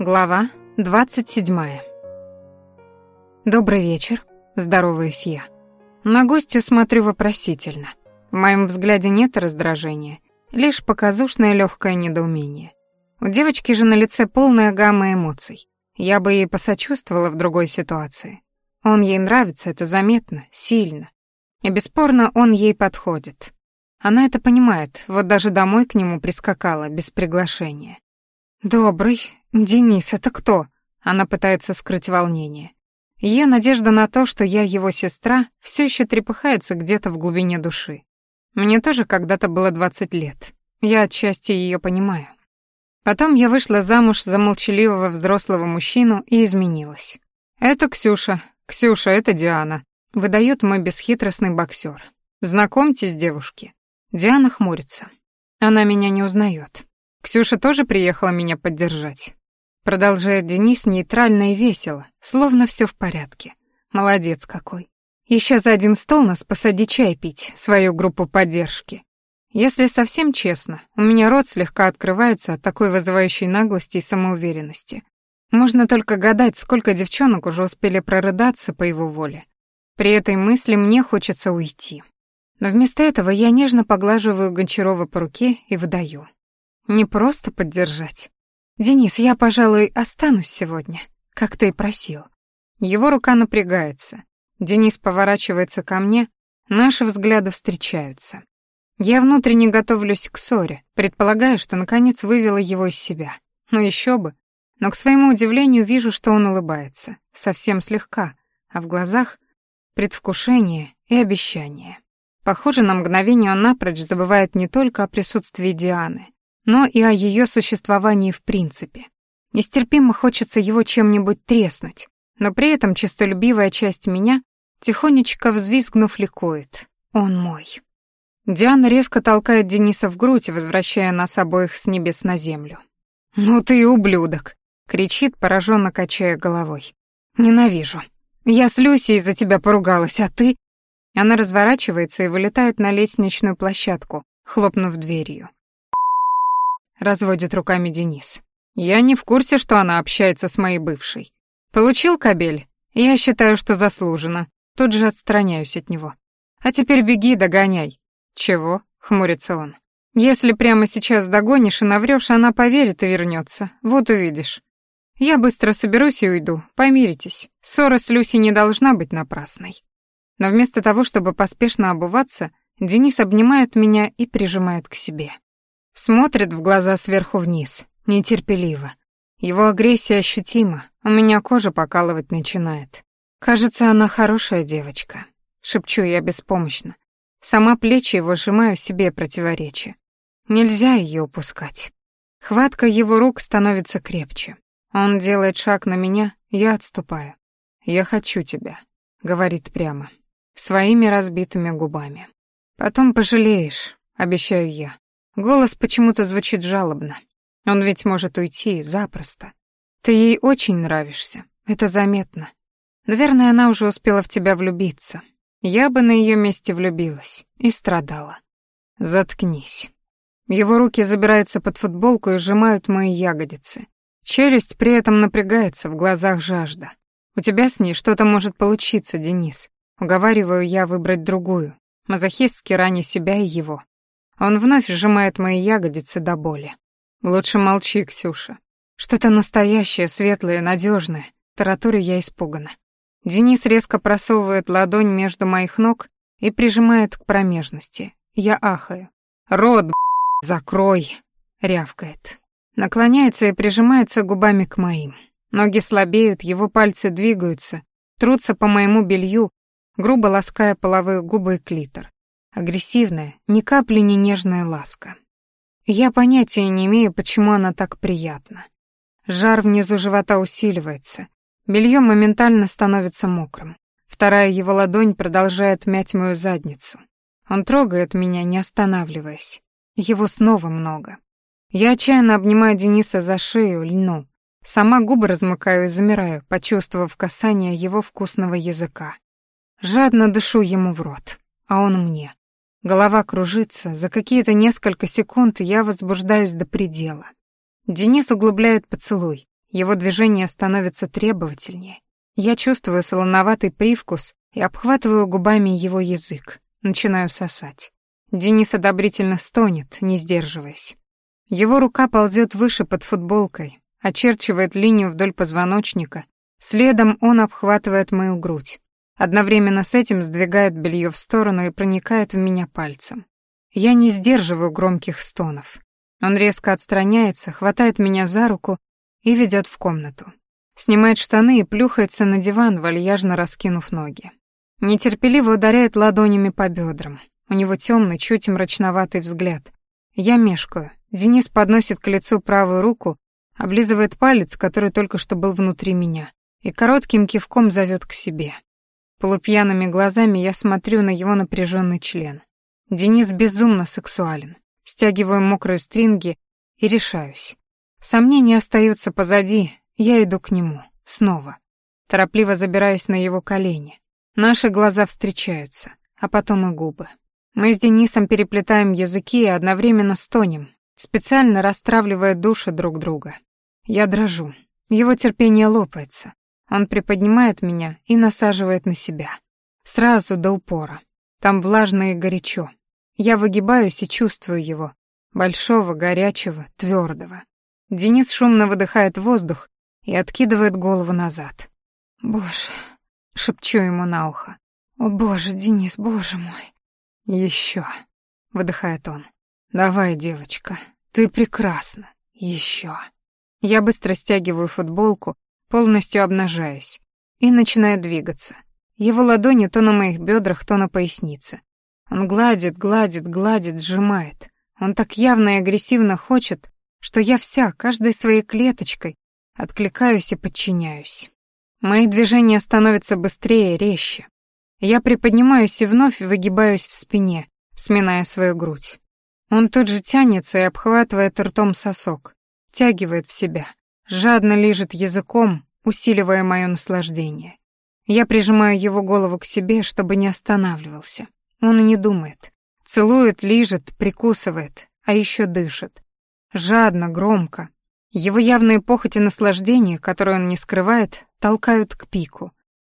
Глава 27. Добрый вечер, здороваюсь я. На гостю смотрю вопросительно. В моем взгляде нет раздражения, лишь показушное легкое недоумение. У девочки же на лице полная гамма эмоций. Я бы ей посочувствовала в другой ситуации. Он ей нравится, это заметно, сильно. И бесспорно, он ей подходит. Она это понимает, вот даже домой к нему прискакала, без приглашения. «Добрый. Денис, это кто?» Она пытается скрыть волнение. Ее надежда на то, что я его сестра, все еще трепыхается где-то в глубине души. Мне тоже когда-то было 20 лет. Я отчасти ее понимаю. Потом я вышла замуж за молчаливого взрослого мужчину и изменилась. «Это Ксюша. Ксюша, это Диана», — выдает мой бесхитростный боксер. «Знакомьтесь, девушки». Диана хмурится. Она меня не узнает. Ксюша тоже приехала меня поддержать. Продолжает Денис нейтрально и весело, словно все в порядке. Молодец какой. Еще за один стол нас посади чай пить, свою группу поддержки. Если совсем честно, у меня рот слегка открывается от такой вызывающей наглости и самоуверенности. Можно только гадать, сколько девчонок уже успели прорыдаться по его воле. При этой мысли мне хочется уйти. Но вместо этого я нежно поглаживаю Гончарова по руке и выдаю. Не просто поддержать. Денис, я, пожалуй, останусь сегодня, как ты и просил. Его рука напрягается. Денис поворачивается ко мне, наши взгляды встречаются. Я внутренне готовлюсь к ссоре, предполагая, что наконец вывела его из себя. Ну еще бы. Но к своему удивлению вижу, что он улыбается, совсем слегка, а в глазах предвкушение и обещание. Похоже, на мгновение он напрочь забывает не только о присутствии Дианы, но и о ее существовании в принципе. Нестерпимо хочется его чем-нибудь треснуть, но при этом честолюбивая часть меня, тихонечко взвизгнув, ликует. Он мой. Диана резко толкает Дениса в грудь, возвращая нас обоих с небес на землю. «Ну ты ублюдок!» — кричит, пораженно качая головой. «Ненавижу. Я с Люсей из-за тебя поругалась, а ты...» Она разворачивается и вылетает на лестничную площадку, хлопнув дверью. Разводит руками Денис. Я не в курсе, что она общается с моей бывшей. Получил кабель? Я считаю, что заслуженно. Тут же отстраняюсь от него. А теперь беги, догоняй. Чего? Хмурится он. Если прямо сейчас догонишь и наврёшь, она поверит и вернётся. Вот увидишь. Я быстро соберусь и уйду. Помиритесь. Ссора с Люси не должна быть напрасной. Но вместо того, чтобы поспешно обуваться, Денис обнимает меня и прижимает к себе. Смотрит в глаза сверху вниз, нетерпеливо. Его агрессия ощутима, у меня кожа покалывать начинает. Кажется, она хорошая девочка. Шепчу я беспомощно. Сама плечи его сжимаю себе противоречие. Нельзя ее упускать. Хватка его рук становится крепче. Он делает шаг на меня, я отступаю. «Я хочу тебя», — говорит прямо, своими разбитыми губами. «Потом пожалеешь», — обещаю я. Голос почему-то звучит жалобно. Он ведь может уйти запросто. Ты ей очень нравишься, это заметно. Наверное, она уже успела в тебя влюбиться. Я бы на ее месте влюбилась и страдала. Заткнись. Его руки забираются под футболку и сжимают мои ягодицы. Челюсть при этом напрягается, в глазах жажда. У тебя с ней что-то может получиться, Денис. Уговариваю я выбрать другую, мазохистски раня себя и его. Он вновь сжимает мои ягодицы до боли. Лучше молчи, Ксюша. Что-то настоящее, светлое, надежное. Таратурю я испугана. Денис резко просовывает ладонь между моих ног и прижимает к промежности. Я ахаю. «Рот, б***, закрой!» — рявкает. Наклоняется и прижимается губами к моим. Ноги слабеют, его пальцы двигаются, трутся по моему белью, грубо лаская половые губы и клитор. Агрессивная, ни капли не нежная ласка. Я понятия не имею, почему она так приятна. Жар внизу живота усиливается. Белье моментально становится мокрым. Вторая его ладонь продолжает мять мою задницу. Он трогает меня, не останавливаясь. Его снова много. Я отчаянно обнимаю Дениса за шею, льну. Сама губы размыкаю и замираю, почувствовав касание его вкусного языка. Жадно дышу ему в рот, а он мне. Голова кружится, за какие-то несколько секунд я возбуждаюсь до предела. Денис углубляет поцелуй, Его движения становятся требовательнее. Я чувствую солоноватый привкус и обхватываю губами его язык. Начинаю сосать. Денис одобрительно стонет, не сдерживаясь. Его рука ползет выше под футболкой, очерчивает линию вдоль позвоночника. Следом он обхватывает мою грудь. Одновременно с этим сдвигает белье в сторону и проникает в меня пальцем. Я не сдерживаю громких стонов. Он резко отстраняется, хватает меня за руку и ведет в комнату. Снимает штаны и плюхается на диван, вальяжно раскинув ноги. Нетерпеливо ударяет ладонями по бедрам. У него темный, чуть мрачноватый взгляд. Я мешкаю. Денис подносит к лицу правую руку, облизывает палец, который только что был внутри меня, и коротким кивком зовет к себе. Полупьяными глазами я смотрю на его напряженный член. Денис безумно сексуален. Стягиваю мокрые стринги и решаюсь. Сомнения остаются позади, я иду к нему. Снова. Торопливо забираюсь на его колени. Наши глаза встречаются, а потом и губы. Мы с Денисом переплетаем языки и одновременно стонем, специально расстравливая души друг друга. Я дрожу. Его терпение лопается. Он приподнимает меня и насаживает на себя. Сразу до упора. Там влажно и горячо. Я выгибаюсь и чувствую его. Большого, горячего, твердого. Денис шумно выдыхает воздух и откидывает голову назад. «Боже!» — шепчу ему на ухо. «О, боже, Денис, боже мой!» «Еще!» — выдыхает он. «Давай, девочка, ты прекрасна. Еще!» Я быстро стягиваю футболку, полностью обнажаясь, и начинаю двигаться. Его ладони то на моих бедрах, то на пояснице. Он гладит, гладит, гладит, сжимает. Он так явно и агрессивно хочет, что я вся, каждой своей клеточкой, откликаюсь и подчиняюсь. Мои движения становятся быстрее, резче. Я приподнимаюсь и вновь выгибаюсь в спине, сминая свою грудь. Он тут же тянется и обхватывает ртом сосок, тягивает в себя, жадно лижет языком, усиливая мое наслаждение. Я прижимаю его голову к себе, чтобы не останавливался. Он и не думает. Целует, лижет, прикусывает, а еще дышит. Жадно, громко. Его явные похоти наслаждения, которые он не скрывает, толкают к пику.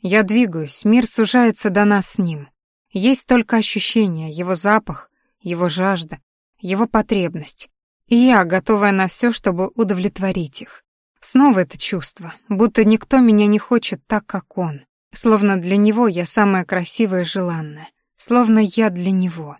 Я двигаюсь, мир сужается до нас с ним. Есть только ощущение, его запах, его жажда, его потребность. И я, готовая на все, чтобы удовлетворить их. Снова это чувство, будто никто меня не хочет так, как он. Словно для него я самая красивая и желанная. Словно я для него.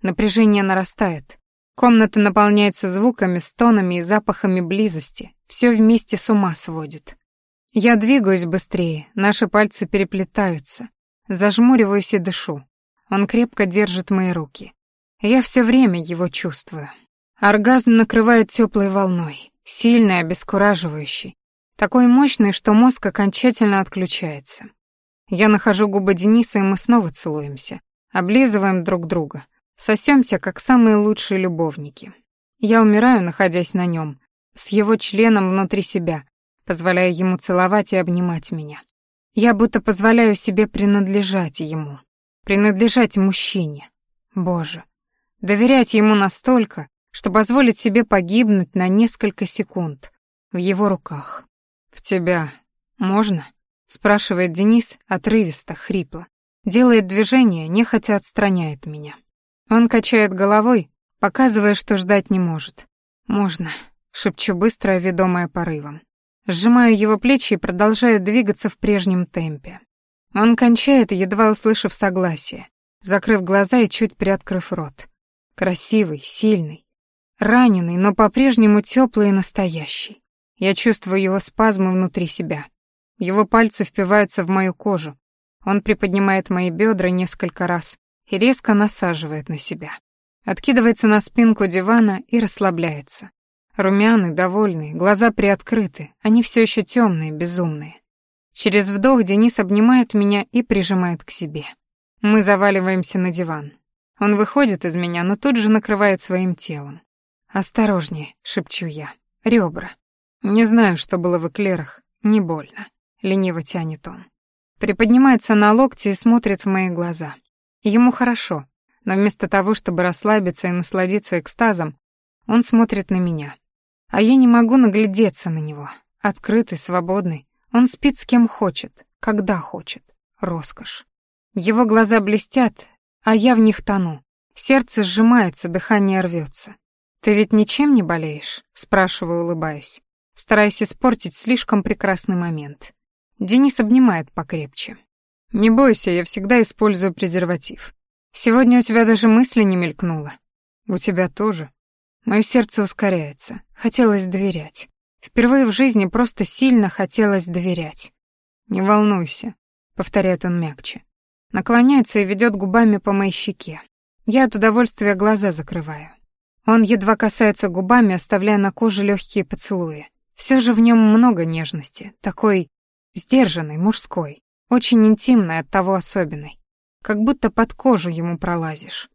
Напряжение нарастает. Комната наполняется звуками, стонами и запахами близости. Все вместе с ума сводит. Я двигаюсь быстрее, наши пальцы переплетаются. Зажмуриваюсь и дышу. Он крепко держит мои руки. Я все время его чувствую. Оргазм накрывает теплой волной, сильный, обескураживающий. Такой мощный, что мозг окончательно отключается. Я нахожу губы Дениса, и мы снова целуемся. Облизываем друг друга. Сосемся, как самые лучшие любовники. Я умираю, находясь на нем, с его членом внутри себя, позволяя ему целовать и обнимать меня. Я будто позволяю себе принадлежать ему, принадлежать мужчине. Боже, доверять ему настолько, что позволить себе погибнуть на несколько секунд в его руках. «В тебя можно?» — спрашивает Денис отрывисто, хрипло. Делает движение, нехотя отстраняет меня. Он качает головой, показывая, что ждать не может. «Можно», — шепчу быстро, ведомая порывом. Сжимаю его плечи и продолжаю двигаться в прежнем темпе. Он кончает, едва услышав согласие, закрыв глаза и чуть приоткрыв рот. Красивый, сильный, раненый, но по-прежнему теплый и настоящий. Я чувствую его спазмы внутри себя. Его пальцы впиваются в мою кожу. Он приподнимает мои бедра несколько раз, и резко насаживает на себя. Откидывается на спинку дивана и расслабляется. Румяный, довольный, глаза приоткрыты, они все еще темные, безумные. Через вдох Денис обнимает меня и прижимает к себе. Мы заваливаемся на диван. Он выходит из меня, но тут же накрывает своим телом. «Осторожнее», — шепчу я. «Ребра». Не знаю, что было в эклерах. Не больно. Лениво тянет он. Приподнимается на локти и смотрит в мои глаза. Ему хорошо, но вместо того, чтобы расслабиться и насладиться экстазом, он смотрит на меня. А я не могу наглядеться на него. открытый, свободный. Он спит с кем хочет, когда хочет. Роскошь. Его глаза блестят, а я в них тону. Сердце сжимается, дыхание рвется. «Ты ведь ничем не болеешь?» — спрашиваю, улыбаясь, стараясь испортить слишком прекрасный момент. Денис обнимает покрепче. «Не бойся, я всегда использую презерватив. Сегодня у тебя даже мысли не мелькнуло. У тебя тоже. Мое сердце ускоряется. Хотелось доверять. Впервые в жизни просто сильно хотелось доверять. «Не волнуйся», — повторяет он мягче. Наклоняется и ведет губами по моей щеке. Я от удовольствия глаза закрываю. Он едва касается губами, оставляя на коже легкие поцелуи. Все же в нем много нежности, такой сдержанной, мужской, очень интимной, от того особенной. Как будто под кожу ему пролазишь.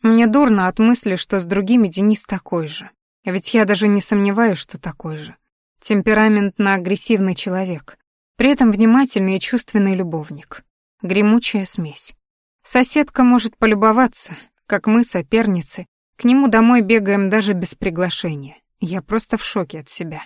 Мне дурно от мысли, что с другими Денис такой же. Ведь я даже не сомневаюсь, что такой же. Темпераментно-агрессивный человек. При этом внимательный и чувственный любовник. Гремучая смесь. Соседка может полюбоваться, как мы, соперницы, к нему домой бегаем даже без приглашения. Я просто в шоке от себя.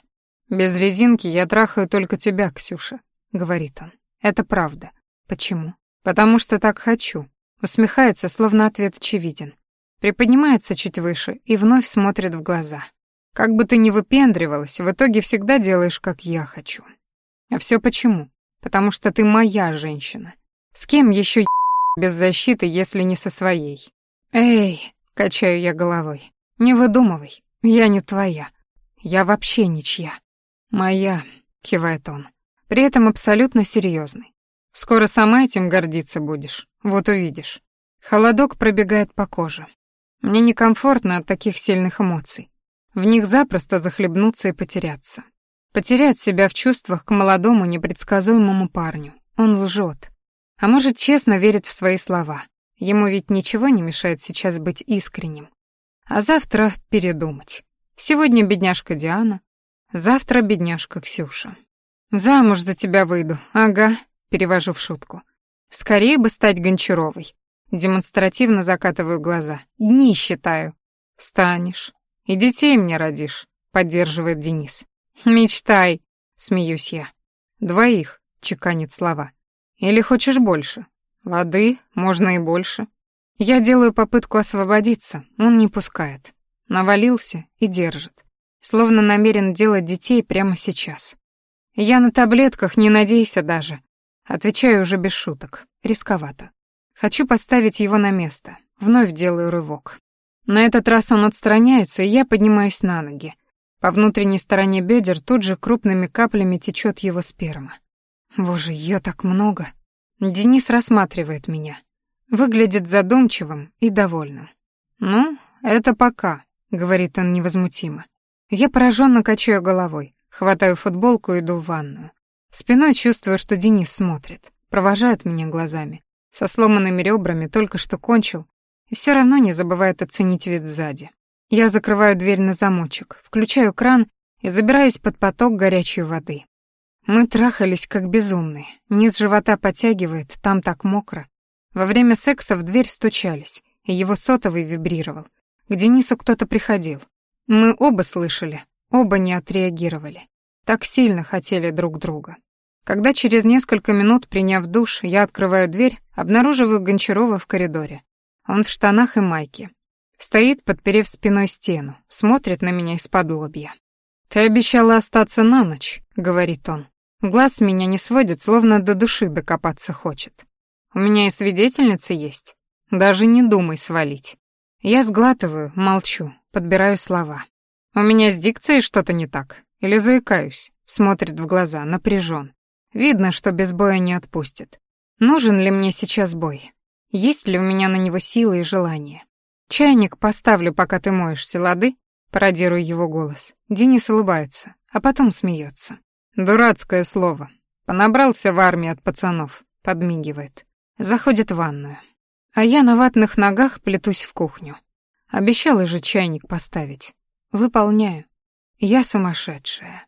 «Без резинки я трахаю только тебя, Ксюша», — говорит он. «Это правда. Почему?» «Потому что так хочу». Усмехается, словно ответ очевиден. Приподнимается чуть выше и вновь смотрит в глаза. «Как бы ты ни выпендривалась, в итоге всегда делаешь, как я хочу». А все почему? Потому что ты моя женщина. С кем еще без защиты, если не со своей? Эй, Качаю я головой. Не выдумывай, я не твоя. Я вообще ничья. Моя, кивает он. При этом абсолютно серьезный. Скоро сама этим гордиться будешь. Вот увидишь. Холодок пробегает по коже. Мне некомфортно от таких сильных эмоций. В них запросто захлебнуться и потеряться. Потерять себя в чувствах к молодому непредсказуемому парню. Он лжет. А может, честно верит в свои слова. Ему ведь ничего не мешает сейчас быть искренним. А завтра передумать. Сегодня бедняжка Диана, завтра бедняжка Ксюша. Замуж за тебя выйду, ага, перевожу в шутку. Скорее бы стать Гончаровой. Демонстративно закатываю глаза. Дни считаю. Станешь. И детей мне родишь, поддерживает Денис. Мечтай, смеюсь я. Двоих, чеканит слова. Или хочешь больше? Лады, можно и больше. Я делаю попытку освободиться, он не пускает. Навалился и держит. Словно намерен делать детей прямо сейчас. Я на таблетках, не надейся даже. Отвечаю уже без шуток. Рисковато. Хочу поставить его на место. Вновь делаю рывок. На этот раз он отстраняется, и я поднимаюсь на ноги. По внутренней стороне бедер тут же крупными каплями течет его сперма. Боже, ее так много. Денис рассматривает меня. Выглядит задумчивым и довольным. «Ну, это пока», — говорит он невозмутимо. Я пораженно качаю головой, хватаю футболку и иду в ванную. Спиной чувствую, что Денис смотрит, провожает меня глазами. Со сломанными ребрами только что кончил, и все равно не забывает оценить вид сзади. Я закрываю дверь на замочек, включаю кран и забираюсь под поток горячей воды. Мы трахались как безумные. Низ живота подтягивает, там так мокро. Во время секса в дверь стучались, и его сотовый вибрировал. К Денису кто-то приходил. Мы оба слышали, оба не отреагировали. Так сильно хотели друг друга. Когда через несколько минут, приняв душ, я открываю дверь, обнаруживаю Гончарова в коридоре. Он в штанах и майке. Стоит, подперев спиной стену, смотрит на меня из-под лобья. «Ты обещала остаться на ночь», — говорит он. Глаз меня не сводит, словно до души докопаться хочет. У меня и свидетельница есть. Даже не думай свалить. Я сглатываю, молчу, подбираю слова. У меня с дикцией что-то не так. Или заикаюсь. Смотрит в глаза, напряжен. Видно, что без боя не отпустит. Нужен ли мне сейчас бой? Есть ли у меня на него силы и желание? Чайник поставлю, пока ты моешься, лады? Пародирую его голос. Денис улыбается, а потом смеется. Дурацкое слово. Понабрался в армии от пацанов. Подмигивает. Заходит в ванную. А я на ватных ногах плетусь в кухню. Обещала же чайник поставить. Выполняю. Я сумасшедшая.